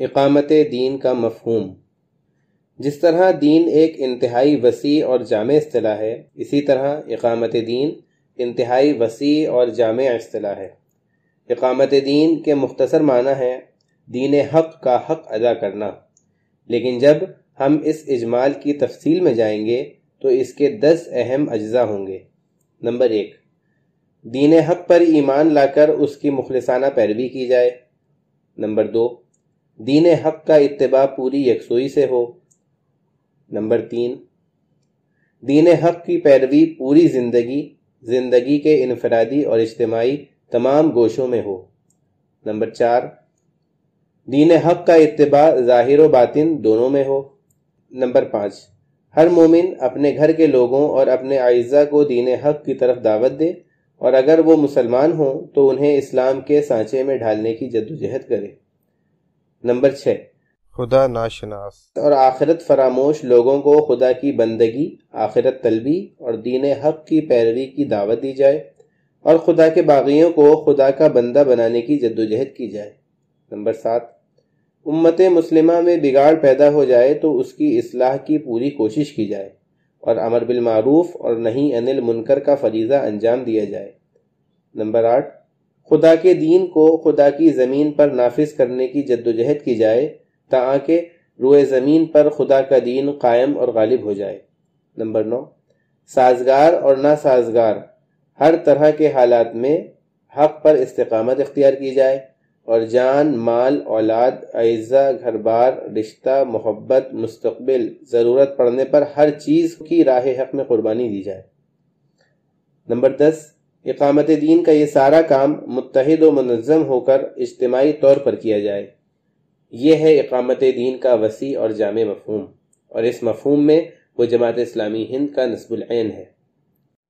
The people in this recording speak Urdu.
اقامت دین کا مفہوم۔ جس طرح دین ایک انتہائی وسیع اور جامع اصطلاح ہے، اسی طرح اقامت دین انتہائی وسیع اور جامع اصطلاح ہے۔ اقامت دین کے مختصر معنی ہے دین حق کا حق ادا کرنا۔ لیکن جب ہم اس اجمال کی تفصیل میں جائیں گے، تو اس کے دس اہم اجزاء ہوں گے۔ نمبر ایک، دین حق پر ایمان لا کر اس کی مخلصانہ پیروی کی جائے۔ نمبر دو دین حق کا اتباع پوری یکسوئی سے ہو۔ نمبر تین، دین حق کی پیروی پوری زندگی زندگی کے انفرادی اور اجتماعی تمام گوشوں میں ہو۔ نمبر چار، دین حق کا اتباع ظاہر و باطن دونوں میں ہو۔ نمبر پانچ، ہر مومن اپنے گھر کے لوگوں اور اپنے اعزہ کو دین حق کی طرف دعوت دے اور اگر وہ مسلمان ہوں تو انہیں اسلام کے سانچے میں ڈھالنے کی جد و جہد کرے۔ نمبر چھ۔ خدا ناشناس۔ اور آخرت فراموش لوگوں کو خدا کی بندگی آخرت طلبی اور دین حق کی پیروی کی دعوت دی جائے اور خدا کے باغیوں کو خدا کا بندہ بنانے کی جد و جہد کی جائے۔ نمبر سات۔ امت مسلمہ میں بگاڑ پیدا ہو جائے تو اس کی اصلاح کی پوری کوشش کی جائے اور امر بالمعروف اور نہیں انل منکر کا فریضہ انجام دیا جائے۔ نمبر آٹھ۔ خدا کے دین کو خدا کی زمین پر نافذ کرنے کی جد و جہد کی جائے، تاکہ روئے زمین پر خدا کا دین قائم اور غالب ہو جائے۔ نمبر نو، سازگار اور ناسازگار، ہر طرح کے حالات میں حق پر استقامت اختیار کی جائے اور جان، مال، اولاد اعزہ گھر بار رشتہ، محبت، مستقبل، ضرورت پڑنے پر ہر چیز کی راہ حق میں قربانی دی جائے۔ نمبر دس اقامت دین کا یہ سارا کام متحد و منظم ہو کر اجتماعی طور پر کیا جائے۔ یہ ہے اقامت دین کا وسیع اور جامع مفہوم، اور اس مفہوم میں وہ جماعت اسلامی ہند کا نصب العین ہے۔